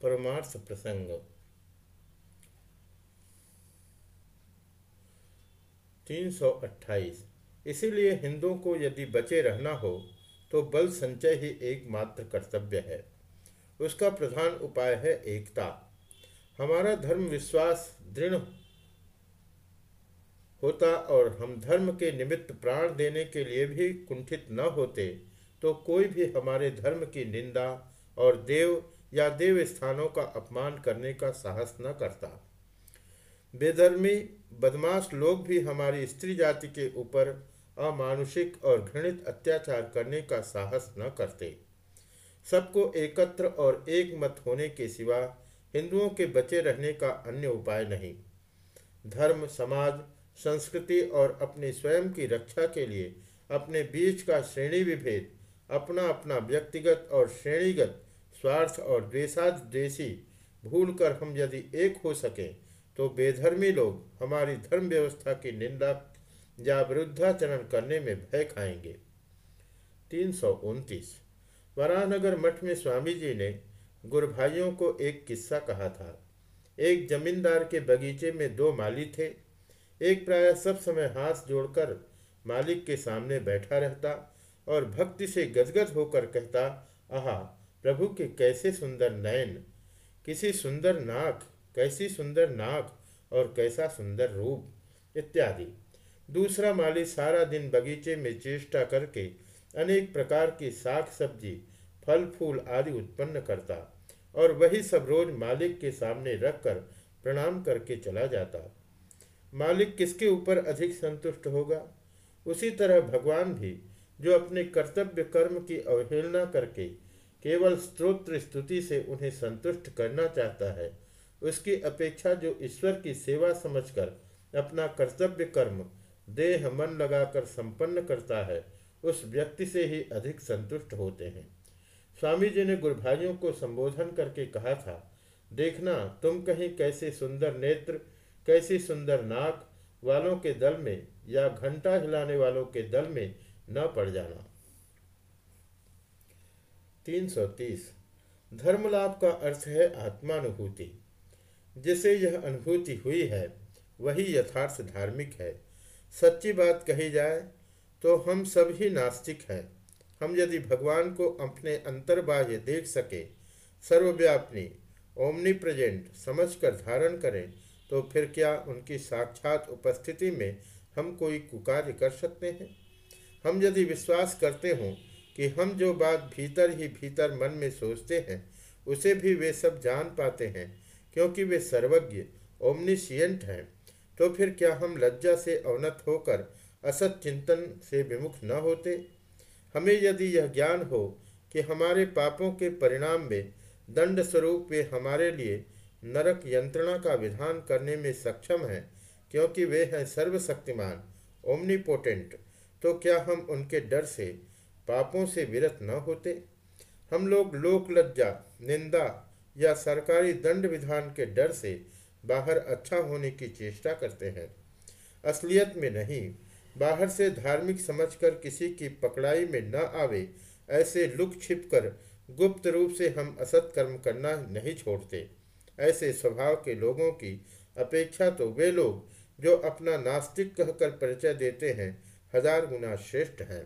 परमार्थ प्रसंग तीन सौ अट्ठाईस। इसीलिए हिंदुओं को यदि बचे रहना हो तो बल संचय ही एकमात्र कर्तव्य है। उसका प्रधान उपाय है एकता। हमारा धर्म विश्वास दृढ़ होता और हम धर्म के निमित्त प्राण देने के लिए भी कुंठित न होते तो कोई भी हमारे धर्म की निंदा और देव या देव स्थानों का अपमान करने का साहस न करता। बेधर्मी, बदमाश लोग भी हमारी स्त्री जाति के ऊपर अमानुषिक और घृणित अत्याचार करने का साहस न करते। सबको एकत्र और एक मत होने के सिवा हिंदुओं के बचे रहने का अन्य उपाय नहीं। धर्म, समाज, संस्कृति और अपने स्वयं की रक्षा के लिए अपने बीच का श्रेणी विभेद अपना अपना व्यक्तिगत और श्रेणीगत स्वार्थ और द्वेषाद्वेषी भूल कर हम यदि एक हो सकें तो बेधर्मी लोग हमारी धर्म व्यवस्था की निंदा या विरुद्धाचरण करने में भय खाएँगे। तीन सौ उनतीस। वरानगर मठ में स्वामी जी ने गुरु भाइयों को एक किस्सा कहा था। एक जमींदार के बगीचे में दो माली थे। एक प्राय सब समय हाथ जोड़कर मालिक के सामने बैठा रहता और भक्ति से गदगद होकर कहता, आहा प्रभु के कैसे सुंदर नयन, किसी सुंदर नाक, कैसी सुंदर नाक और कैसा सुंदर रूप, इत्यादि। दूसरा माली सारा दिन बगीचे में चेष्टा करके अनेक प्रकार की साग सब्ज़ी, फल फूल आदि उत्पन्न करता और वही सब रोज मालिक के सामने रखकर प्रणाम करके चला जाता। मालिक किसके ऊपर अधिक संतुष्ट होगा? उसी तरह भगवान भी, जो अपने कर्तव्य कर्म की अवहेलना करके केवल स्त्रोत्र स्तुति से उन्हें संतुष्ट करना चाहता है। उसकी अपेक्षा जो ईश्वर की सेवा समझकर, अपना कर्तव्य कर्म, देह मन लगाकर संपन्न करता है, उस व्यक्ति से ही अधिक संतुष्ट होते हैं। स्वामी जी ने गुरुभाइयों को संबोधन करके कहा था, देखना, तुम कहीं कैसे सुंदर नेत्र, कैसी सुंदर नाक वालों के दल में या घंटा हिलाने वालों के दल में न पड़ जाना। 330 धर्म लाभ का अर्थ है आत्मानुभूति। जिसे यह अनुभूति हुई है, वही यथार्थ धार्मिक है। सच्ची बात कही जाए तो हम सब ही नास्तिक हैं। हम यदि भगवान को अपने अंतर्बाह्य देख सके, सर्वव्यापनी ओमनी प्रेजेंट समझ कर धारण करें तो फिर क्या उनकी साक्षात उपस्थिति में हम कोई कुकार्य कर सकते हैं? हम यदि विश्वास करते हों कि हम जो बात भीतर ही भीतर मन में सोचते हैं, उसे भी वे सब जान पाते हैं, क्योंकि वे सर्वज्ञ ओमनिशियंट हैं। तो फिर क्या हम लज्जा से अवनत होकर असत चिंतन से विमुख न होते? हमें यदि यह ज्ञान हो कि हमारे पापों के परिणाम में दंड स्वरूप वे हमारे लिए नरक यंत्रणा का विधान करने में सक्षम हैं, क्योंकि वे हैं सर्वशक्तिमान ओमनीपोटेंट तो क्या हम उनके डर से पापों से विरत न होते। हम लोग लोक लज्जा, निंदा या सरकारी दंड विधान के डर से बाहर अच्छा होने की चेष्टा करते हैं। असलियत में नहीं, बाहर से धार्मिक समझकर किसी की पकड़ाई में न आवे, ऐसे लुक छिप कर गुप्त रूप से हम असत कर्म करना नहीं छोड़ते। ऐसे स्वभाव के लोगों की अपेक्षा तो वे लोग, जो अपना नास्तिक कहकर परिचय देते हैं, हज़ार गुना श्रेष्ठ हैं।